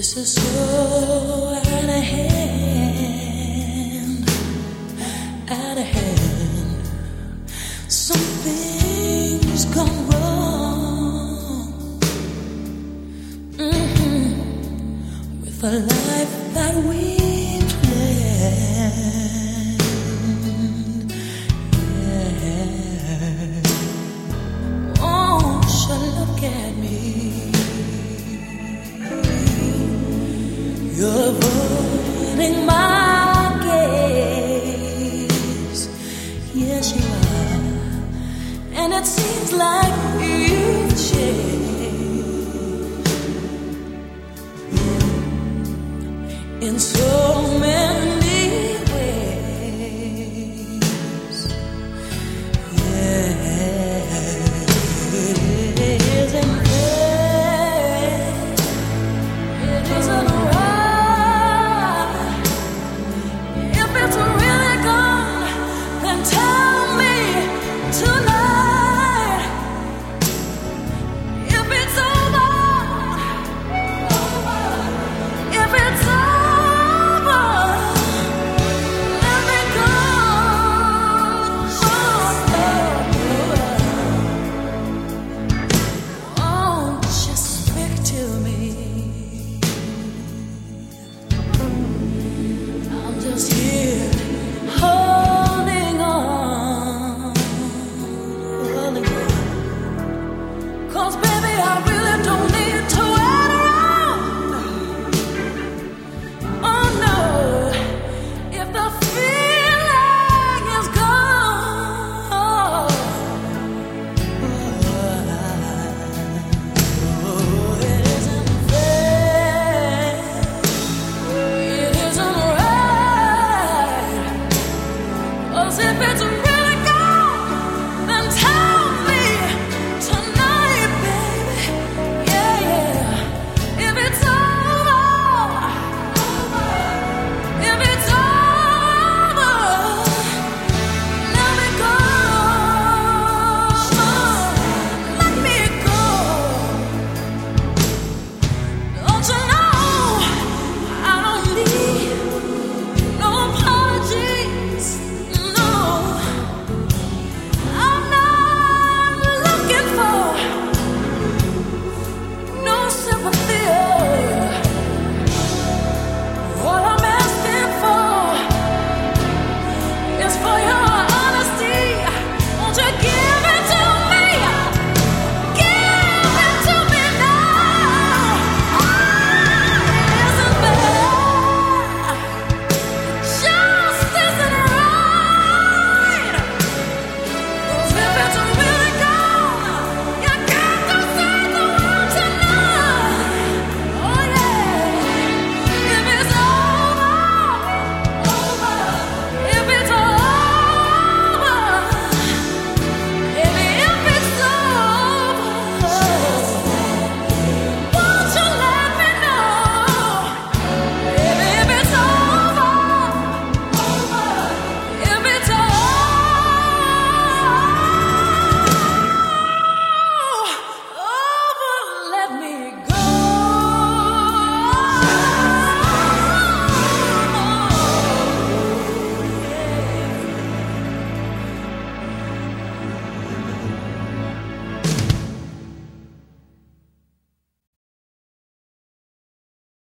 is so out of hand, out of hand. Something's gone wrong Mhm. with the life that we like